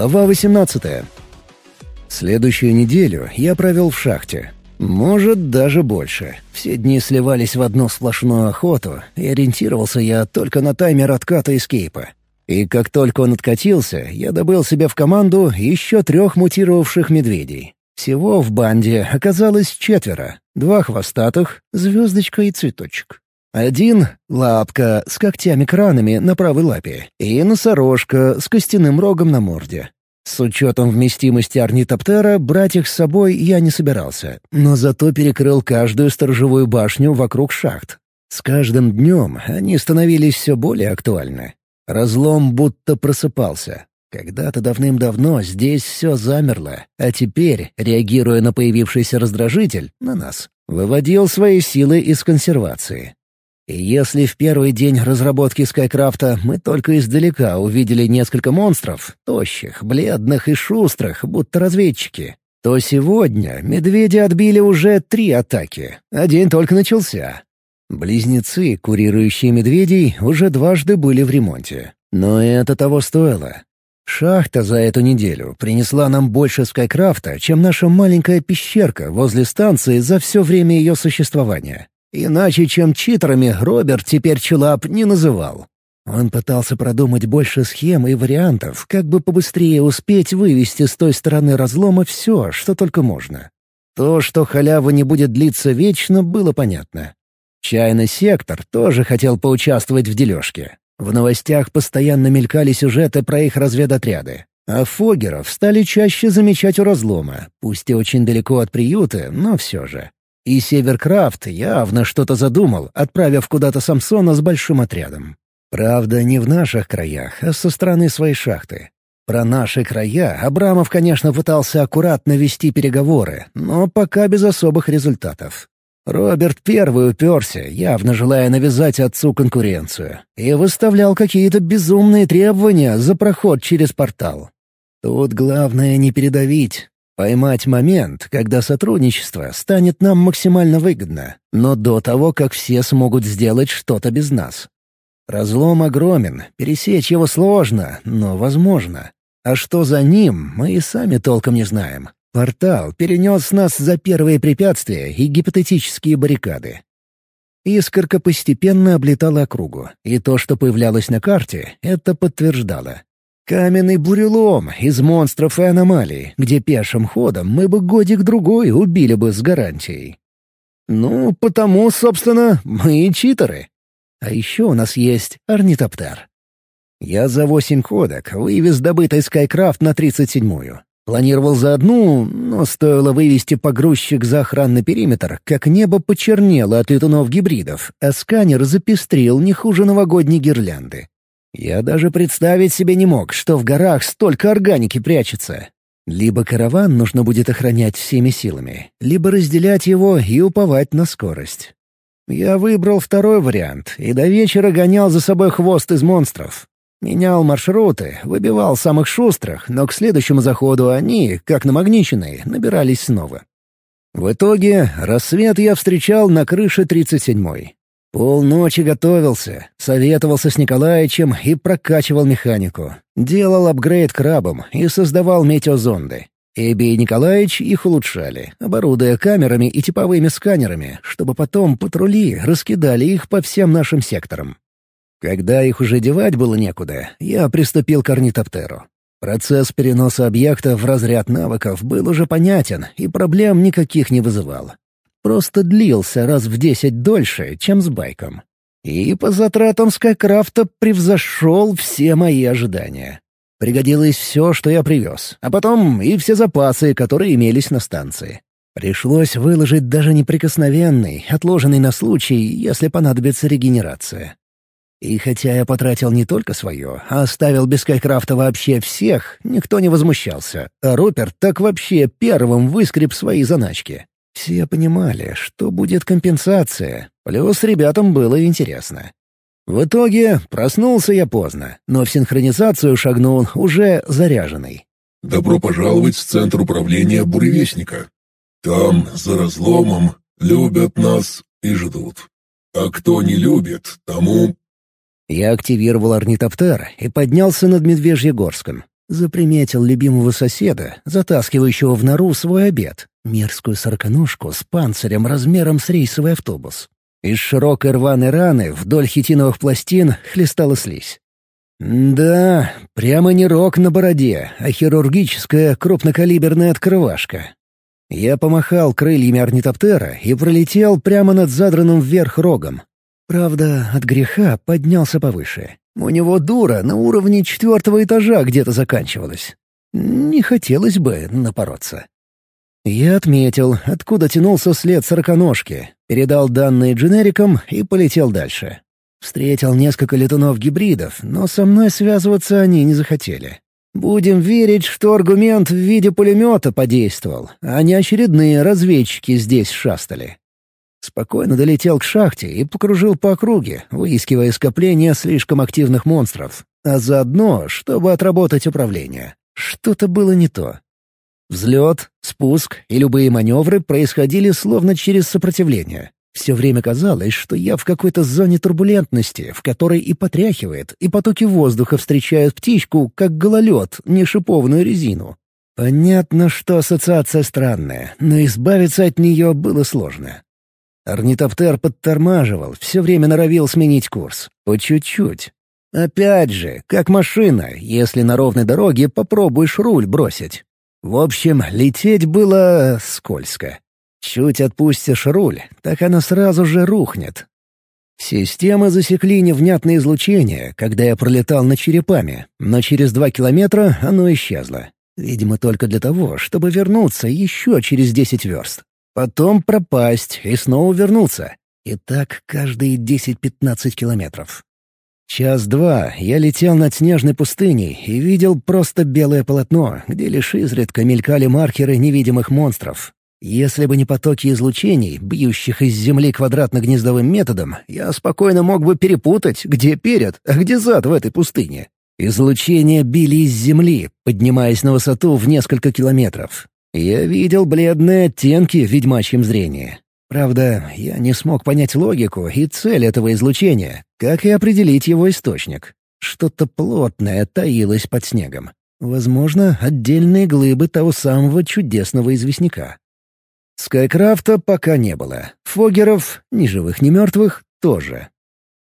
Глава 18. Следующую неделю я провел в шахте. Может, даже больше. Все дни сливались в одну сплошную охоту, и ориентировался я только на таймер отката эскейпа. И как только он откатился, я добыл себе в команду еще трех мутировавших медведей. Всего в банде оказалось четверо. Два хвостатых, звездочка и цветочек. Один — лапка с когтями-кранами на правой лапе и носорожка с костяным рогом на морде. С учетом вместимости орнитоптера брать их с собой я не собирался, но зато перекрыл каждую сторожевую башню вокруг шахт. С каждым днем они становились все более актуальны. Разлом будто просыпался. Когда-то давным-давно здесь все замерло, а теперь, реагируя на появившийся раздражитель, на нас, выводил свои силы из консервации. Если в первый день разработки Скайкрафта мы только издалека увидели несколько монстров, тощих, бледных и шустрых, будто разведчики, то сегодня медведи отбили уже три атаки, а день только начался. Близнецы, курирующие медведей, уже дважды были в ремонте. Но это того стоило. Шахта за эту неделю принесла нам больше Скайкрафта, чем наша маленькая пещерка возле станции за все время ее существования. Иначе, чем читерами, Роберт теперь Чулап не называл. Он пытался продумать больше схем и вариантов, как бы побыстрее успеть вывести с той стороны разлома все, что только можно. То, что халява не будет длиться вечно, было понятно. Чайный сектор тоже хотел поучаствовать в дележке. В новостях постоянно мелькали сюжеты про их разведотряды. А фогеров стали чаще замечать у разлома, пусть и очень далеко от приюта, но все же. И Северкрафт явно что-то задумал, отправив куда-то Самсона с большим отрядом. Правда, не в наших краях, а со стороны своей шахты. Про наши края Абрамов, конечно, пытался аккуратно вести переговоры, но пока без особых результатов. Роберт первый уперся, явно желая навязать отцу конкуренцию, и выставлял какие-то безумные требования за проход через портал. Тут главное не передавить, Поймать момент, когда сотрудничество станет нам максимально выгодно, но до того, как все смогут сделать что-то без нас. Разлом огромен, пересечь его сложно, но возможно. А что за ним, мы и сами толком не знаем. Портал перенес нас за первые препятствия и гипотетические баррикады. Искорка постепенно облетала округу, и то, что появлялось на карте, это подтверждало. Каменный бурелом из монстров и аномалий, где пешим ходом мы бы годик-другой убили бы с гарантией. Ну, потому, собственно, мы и читеры. А еще у нас есть орнитоптер. Я за восемь ходок вывез добытый Скайкрафт на тридцать седьмую. Планировал за одну, но стоило вывести погрузчик за охранный периметр, как небо почернело от летунов-гибридов, а сканер запестрил не хуже новогодней гирлянды. Я даже представить себе не мог, что в горах столько органики прячется. Либо караван нужно будет охранять всеми силами, либо разделять его и уповать на скорость. Я выбрал второй вариант и до вечера гонял за собой хвост из монстров. Менял маршруты, выбивал самых шустрых, но к следующему заходу они, как намагниченные, набирались снова. В итоге рассвет я встречал на крыше 37-й. Полночи готовился, советовался с Николаевичем и прокачивал механику. Делал апгрейд крабам и создавал метеозонды. Эбби и Николаевич их улучшали, оборудуя камерами и типовыми сканерами, чтобы потом патрули раскидали их по всем нашим секторам. Когда их уже девать было некуда, я приступил к орнитоптеру. Процесс переноса объекта в разряд навыков был уже понятен и проблем никаких не вызывал просто длился раз в десять дольше, чем с байком. И по затратам Скайкрафта превзошел все мои ожидания. Пригодилось все, что я привез, а потом и все запасы, которые имелись на станции. Пришлось выложить даже неприкосновенный, отложенный на случай, если понадобится регенерация. И хотя я потратил не только свое, а оставил без Скайкрафта вообще всех, никто не возмущался, а Руперт так вообще первым выскреб свои заначки. Все понимали, что будет компенсация, плюс ребятам было интересно. В итоге проснулся я поздно, но в синхронизацию шагнул уже заряженный. «Добро пожаловать в Центр управления Буревестника. Там, за разломом, любят нас и ждут. А кто не любит, тому...» Я активировал орнитоптер и поднялся над Медвежьегорском. Заприметил любимого соседа, затаскивающего в нору свой обед — мерзкую сороконожку с панцирем размером с рейсовый автобус. Из широкой рваной раны вдоль хитиновых пластин хлестала слизь. Да, прямо не рог на бороде, а хирургическая крупнокалиберная открывашка. Я помахал крыльями орнитоптера и пролетел прямо над задранным вверх рогом. Правда, от греха поднялся повыше. У него дура на уровне четвертого этажа где-то заканчивалась. Не хотелось бы напороться. Я отметил, откуда тянулся след сороконожки, передал данные дженерикам и полетел дальше. Встретил несколько летунов-гибридов, но со мной связываться они не захотели. Будем верить, что аргумент в виде пулемета подействовал, а не очередные разведчики здесь шастали. Спокойно долетел к шахте и покружил по округе, выискивая скопление слишком активных монстров, а заодно, чтобы отработать управление. Что-то было не то. Взлет, спуск и любые маневры происходили словно через сопротивление. Все время казалось, что я в какой-то зоне турбулентности, в которой и потряхивает, и потоки воздуха встречают птичку, как гололед, не шипованную резину. Понятно, что ассоциация странная, но избавиться от нее было сложно. Орнитоптер подтормаживал, все время норовил сменить курс. По чуть-чуть. Опять же, как машина, если на ровной дороге попробуешь руль бросить. В общем, лететь было скользко. Чуть отпустишь руль, так она сразу же рухнет. Системы засекли невнятное излучение, когда я пролетал над черепами, но через два километра оно исчезло. Видимо, только для того, чтобы вернуться еще через десять верст. Потом пропасть и снова вернуться. И так каждые десять-пятнадцать километров. Час-два я летел над снежной пустыней и видел просто белое полотно, где лишь изредка мелькали маркеры невидимых монстров, если бы не потоки излучений, бьющих из Земли квадратно-гнездовым методом, я спокойно мог бы перепутать, где перед, а где зад в этой пустыне. Излучения били из Земли, поднимаясь на высоту в несколько километров. Я видел бледные оттенки в ведьмачьем зрении. Правда, я не смог понять логику и цель этого излучения, как и определить его источник. Что-то плотное таилось под снегом. Возможно, отдельные глыбы того самого чудесного известняка. Скайкрафта пока не было. Фогеров, ни живых, ни мертвых, тоже.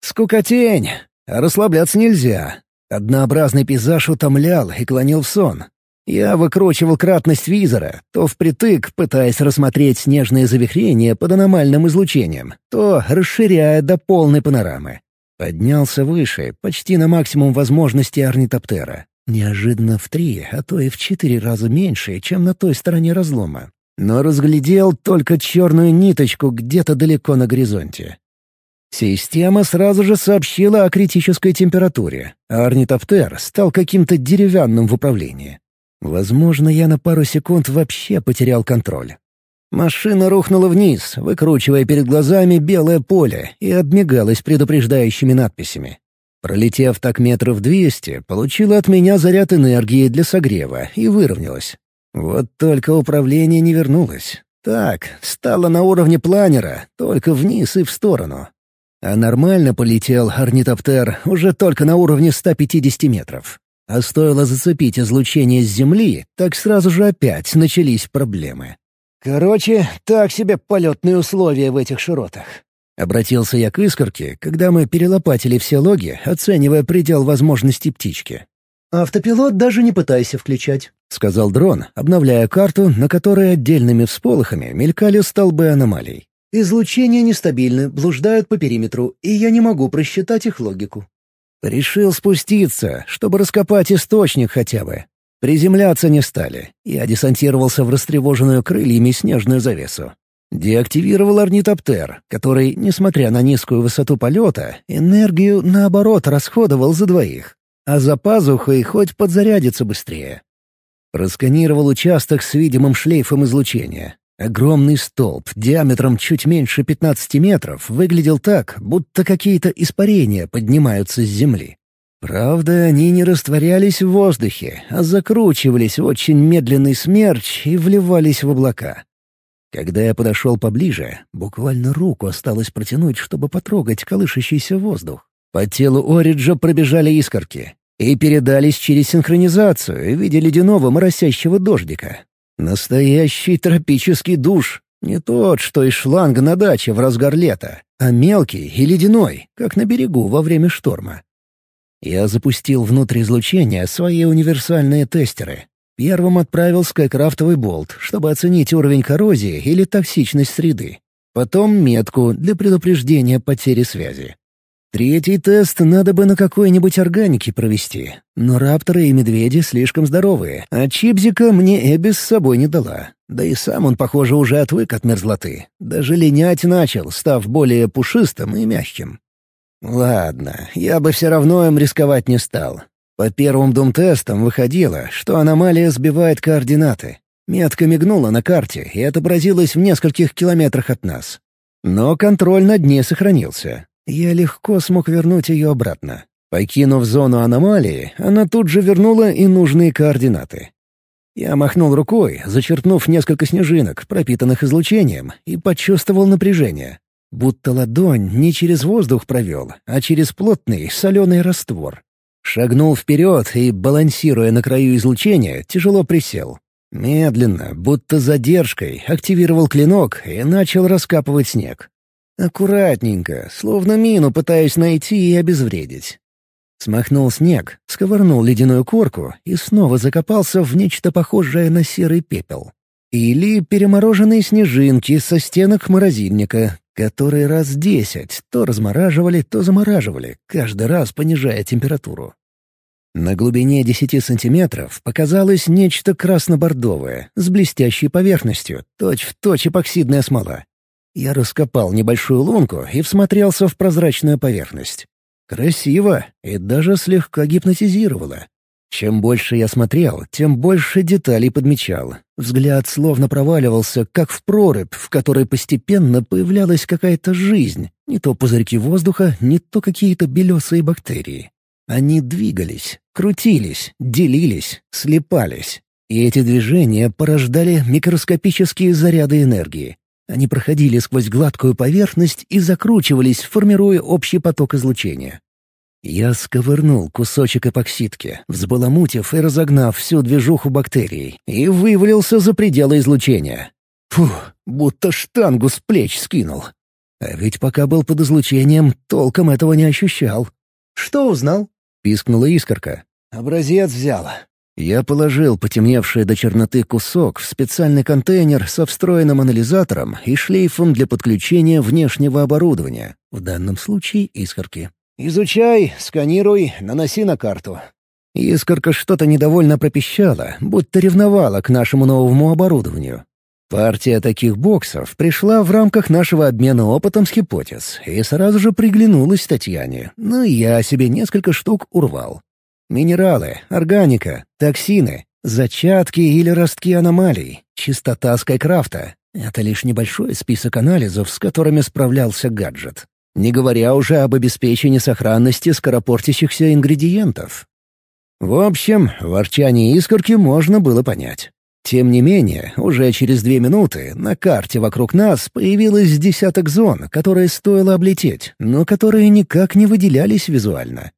Скукотень! А расслабляться нельзя. Однообразный пейзаж утомлял и клонил в сон. Я выкручивал кратность визора, то впритык, пытаясь рассмотреть снежные завихрения под аномальным излучением, то расширяя до полной панорамы. Поднялся выше, почти на максимум возможностей орнитоптера. Неожиданно в три, а то и в четыре раза меньше, чем на той стороне разлома но разглядел только черную ниточку где-то далеко на горизонте. Система сразу же сообщила о критической температуре, а орнитоптер стал каким-то деревянным в управлении. Возможно, я на пару секунд вообще потерял контроль. Машина рухнула вниз, выкручивая перед глазами белое поле и обмигалась предупреждающими надписями. Пролетев так метров двести, получила от меня заряд энергии для согрева и выровнялась. Вот только управление не вернулось. Так, стало на уровне планера, только вниз и в сторону. А нормально полетел орнитоптер уже только на уровне 150 метров. А стоило зацепить излучение с Земли, так сразу же опять начались проблемы. «Короче, так себе полетные условия в этих широтах». Обратился я к искорке, когда мы перелопатили все логи, оценивая предел возможностей птички. «Автопилот даже не пытайся включать», — сказал дрон, обновляя карту, на которой отдельными всполохами мелькали столбы аномалий. «Излучения нестабильны, блуждают по периметру, и я не могу просчитать их логику». Решил спуститься, чтобы раскопать источник хотя бы. Приземляться не стали. Я десантировался в растревоженную крыльями снежную завесу. Деактивировал орнитоптер, который, несмотря на низкую высоту полета, энергию, наоборот, расходовал за двоих. А за пазухой хоть подзарядится быстрее. Просканировал участок с видимым шлейфом излучения. Огромный столб диаметром чуть меньше 15 метров выглядел так, будто какие-то испарения поднимаются с земли. Правда, они не растворялись в воздухе, а закручивались в очень медленный смерч и вливались в облака. Когда я подошел поближе, буквально руку осталось протянуть, чтобы потрогать колышащийся воздух. По телу Ориджа пробежали искорки. и передались через синхронизацию в виде ледяного моросящего дождика. Настоящий тропический душ. Не тот, что из шланга на даче в разгар лета, а мелкий и ледяной, как на берегу во время шторма. Я запустил внутрь излучения свои универсальные тестеры. Первым отправил скайкрафтовый болт, чтобы оценить уровень коррозии или токсичность среды. Потом метку для предупреждения потери связи. Третий тест надо бы на какой-нибудь органике провести. Но рапторы и медведи слишком здоровые, а чипзика мне Эбби с собой не дала. Да и сам он, похоже, уже отвык от мерзлоты. Даже линять начал, став более пушистым и мягким. Ладно, я бы все равно им рисковать не стал. По первым дум-тестам выходило, что аномалия сбивает координаты. Метка мигнула на карте и отобразилась в нескольких километрах от нас. Но контроль на дне сохранился, я легко смог вернуть ее обратно. Покинув зону аномалии, она тут же вернула и нужные координаты. Я махнул рукой, зачерпнув несколько снежинок, пропитанных излучением, и почувствовал напряжение. Будто ладонь не через воздух провел, а через плотный соленый раствор. Шагнул вперед и, балансируя на краю излучения, тяжело присел. Медленно, будто задержкой, активировал клинок и начал раскапывать снег. Аккуратненько, словно мину пытаясь найти и обезвредить. Смахнул снег, сковырнул ледяную корку и снова закопался в нечто похожее на серый пепел. Или перемороженные снежинки со стенок морозильника, которые раз десять то размораживали, то замораживали, каждый раз понижая температуру. На глубине десяти сантиметров показалось нечто красно-бордовое, с блестящей поверхностью, точь-в-точь эпоксидная смола. Я раскопал небольшую лунку и всмотрелся в прозрачную поверхность. Красиво и даже слегка гипнотизировало. Чем больше я смотрел, тем больше деталей подмечал. Взгляд словно проваливался, как в прорубь, в которой постепенно появлялась какая-то жизнь. Не то пузырьки воздуха, не то какие-то белесые бактерии. Они двигались, крутились, делились, слепались. И эти движения порождали микроскопические заряды энергии. Они проходили сквозь гладкую поверхность и закручивались, формируя общий поток излучения. Я сковырнул кусочек эпоксидки, взбаламутив и разогнав всю движуху бактерий, и вывалился за пределы излучения. Фух, будто штангу с плеч скинул. А ведь пока был под излучением, толком этого не ощущал. «Что узнал?» — пискнула искорка. «Образец взяла. Я положил потемневший до черноты кусок в специальный контейнер со встроенным анализатором и шлейфом для подключения внешнего оборудования, в данном случае искорки. «Изучай, сканируй, наноси на карту». Искорка что-то недовольно пропищала, будто ревновала к нашему новому оборудованию. Партия таких боксов пришла в рамках нашего обмена опытом с гипотез и сразу же приглянулась Татьяне, но я себе несколько штук урвал. Минералы, органика, токсины, зачатки или ростки аномалий, чистота скайкрафта — это лишь небольшой список анализов, с которыми справлялся гаджет. Не говоря уже об обеспечении сохранности скоропортящихся ингредиентов. В общем, ворчание искорки можно было понять. Тем не менее, уже через две минуты на карте вокруг нас появилось десяток зон, которые стоило облететь, но которые никак не выделялись визуально.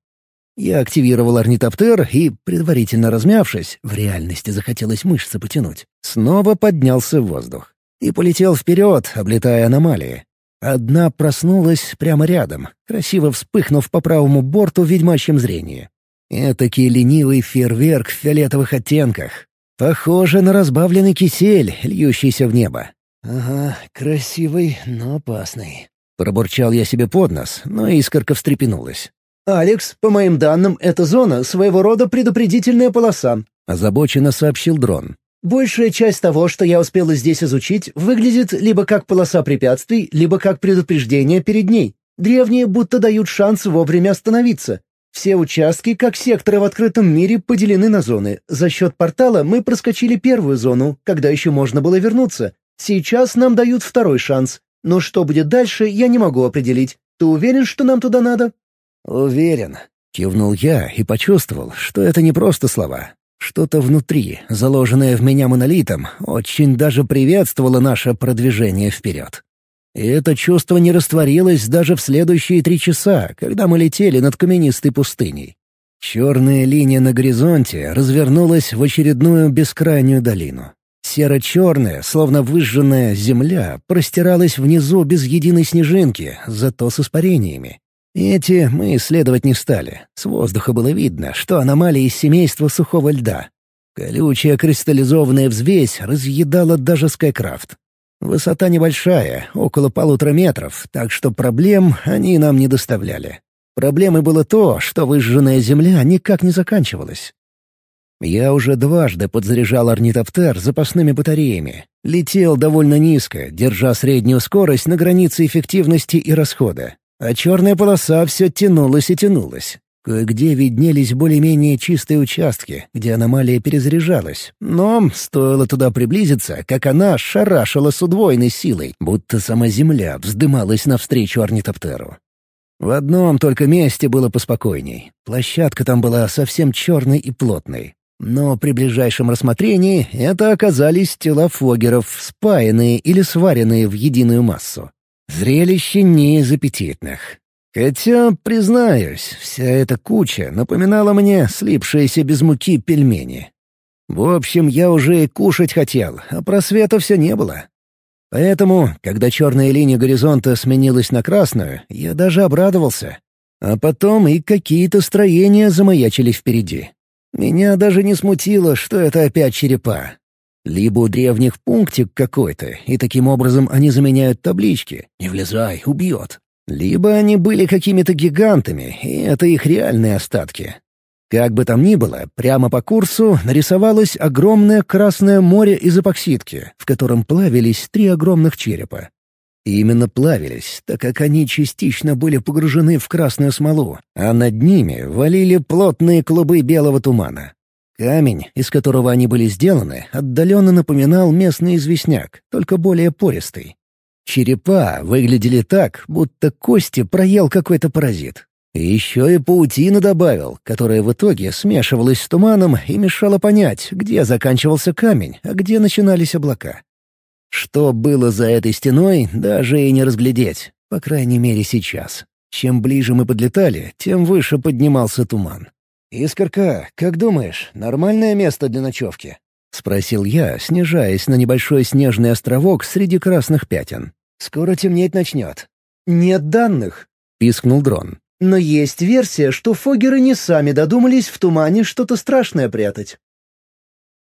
Я активировал орнитоптер и, предварительно размявшись, в реальности захотелось мышцы потянуть, снова поднялся в воздух. И полетел вперед, облетая аномалии. Одна проснулась прямо рядом, красиво вспыхнув по правому борту в ведьмачьем зрении. Этакий ленивый фейерверк в фиолетовых оттенках. Похоже на разбавленный кисель, льющийся в небо. «Ага, красивый, но опасный». Пробурчал я себе под нос, но искорка встрепенулась. «Алекс, по моим данным, эта зона — своего рода предупредительная полоса», — озабоченно сообщил дрон. «Большая часть того, что я успела здесь изучить, выглядит либо как полоса препятствий, либо как предупреждение перед ней. Древние будто дают шанс вовремя остановиться. Все участки, как секторы в открытом мире, поделены на зоны. За счет портала мы проскочили первую зону, когда еще можно было вернуться. Сейчас нам дают второй шанс. Но что будет дальше, я не могу определить. Ты уверен, что нам туда надо?» «Уверен», — кивнул я и почувствовал, что это не просто слова. Что-то внутри, заложенное в меня монолитом, очень даже приветствовало наше продвижение вперед. И это чувство не растворилось даже в следующие три часа, когда мы летели над каменистой пустыней. Черная линия на горизонте развернулась в очередную бескрайнюю долину. Серо-черная, словно выжженная земля, простиралась внизу без единой снежинки, зато с испарениями. Эти мы исследовать не стали. С воздуха было видно, что аномалии из семейства сухого льда. Колючая кристаллизованная взвесь разъедала даже Скайкрафт. Высота небольшая, около полутора метров, так что проблем они нам не доставляли. Проблемой было то, что выжженная земля никак не заканчивалась. Я уже дважды подзаряжал орнитоптер запасными батареями. Летел довольно низко, держа среднюю скорость на границе эффективности и расхода. А черная полоса все тянулась и тянулась. Кое-где виднелись более-менее чистые участки, где аномалия перезаряжалась. Но стоило туда приблизиться, как она шарашила с удвоенной силой, будто сама Земля вздымалась навстречу орнитоптеру. В одном только месте было поспокойней. Площадка там была совсем черной и плотной. Но при ближайшем рассмотрении это оказались тела фогеров, спаянные или сваренные в единую массу. Зрелище не из аппетитных. Хотя, признаюсь, вся эта куча напоминала мне слипшиеся без муки пельмени. В общем, я уже и кушать хотел, а просвета все не было. Поэтому, когда черная линия горизонта сменилась на красную, я даже обрадовался. А потом и какие-то строения замаячили впереди. Меня даже не смутило, что это опять черепа. Либо у древних пунктик какой-то, и таким образом они заменяют таблички «Не влезай, убьет». Либо они были какими-то гигантами, и это их реальные остатки. Как бы там ни было, прямо по курсу нарисовалось огромное Красное море из эпоксидки, в котором плавились три огромных черепа. И именно плавились, так как они частично были погружены в красную смолу, а над ними валили плотные клубы белого тумана. Камень, из которого они были сделаны, отдаленно напоминал местный известняк, только более пористый. Черепа выглядели так, будто кости проел какой-то паразит. И еще и паутина добавил, которая в итоге смешивалась с туманом и мешала понять, где заканчивался камень, а где начинались облака. Что было за этой стеной, даже и не разглядеть, по крайней мере сейчас. Чем ближе мы подлетали, тем выше поднимался туман. «Искорка, как думаешь, нормальное место для ночевки?» — спросил я, снижаясь на небольшой снежный островок среди красных пятен. «Скоро темнеть начнет». «Нет данных», — пискнул дрон. «Но есть версия, что фогеры не сами додумались в тумане что-то страшное прятать.